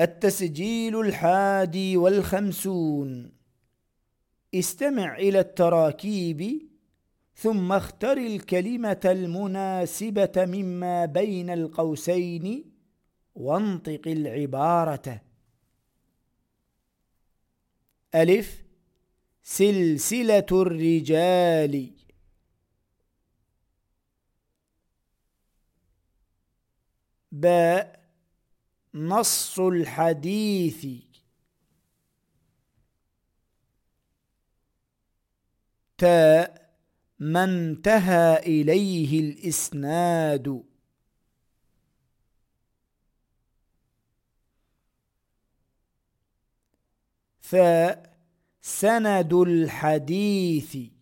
التسجيل الحادي والخمسون. استمع إلى التراكيب ثم اختر الكلمة المناسبة مما بين القوسين وانطق العبارة. ألف. سلسلة الرجال. باء. نص الحديث. تاء ما انتهى إليه الإسناد. ثاء سند الحديث.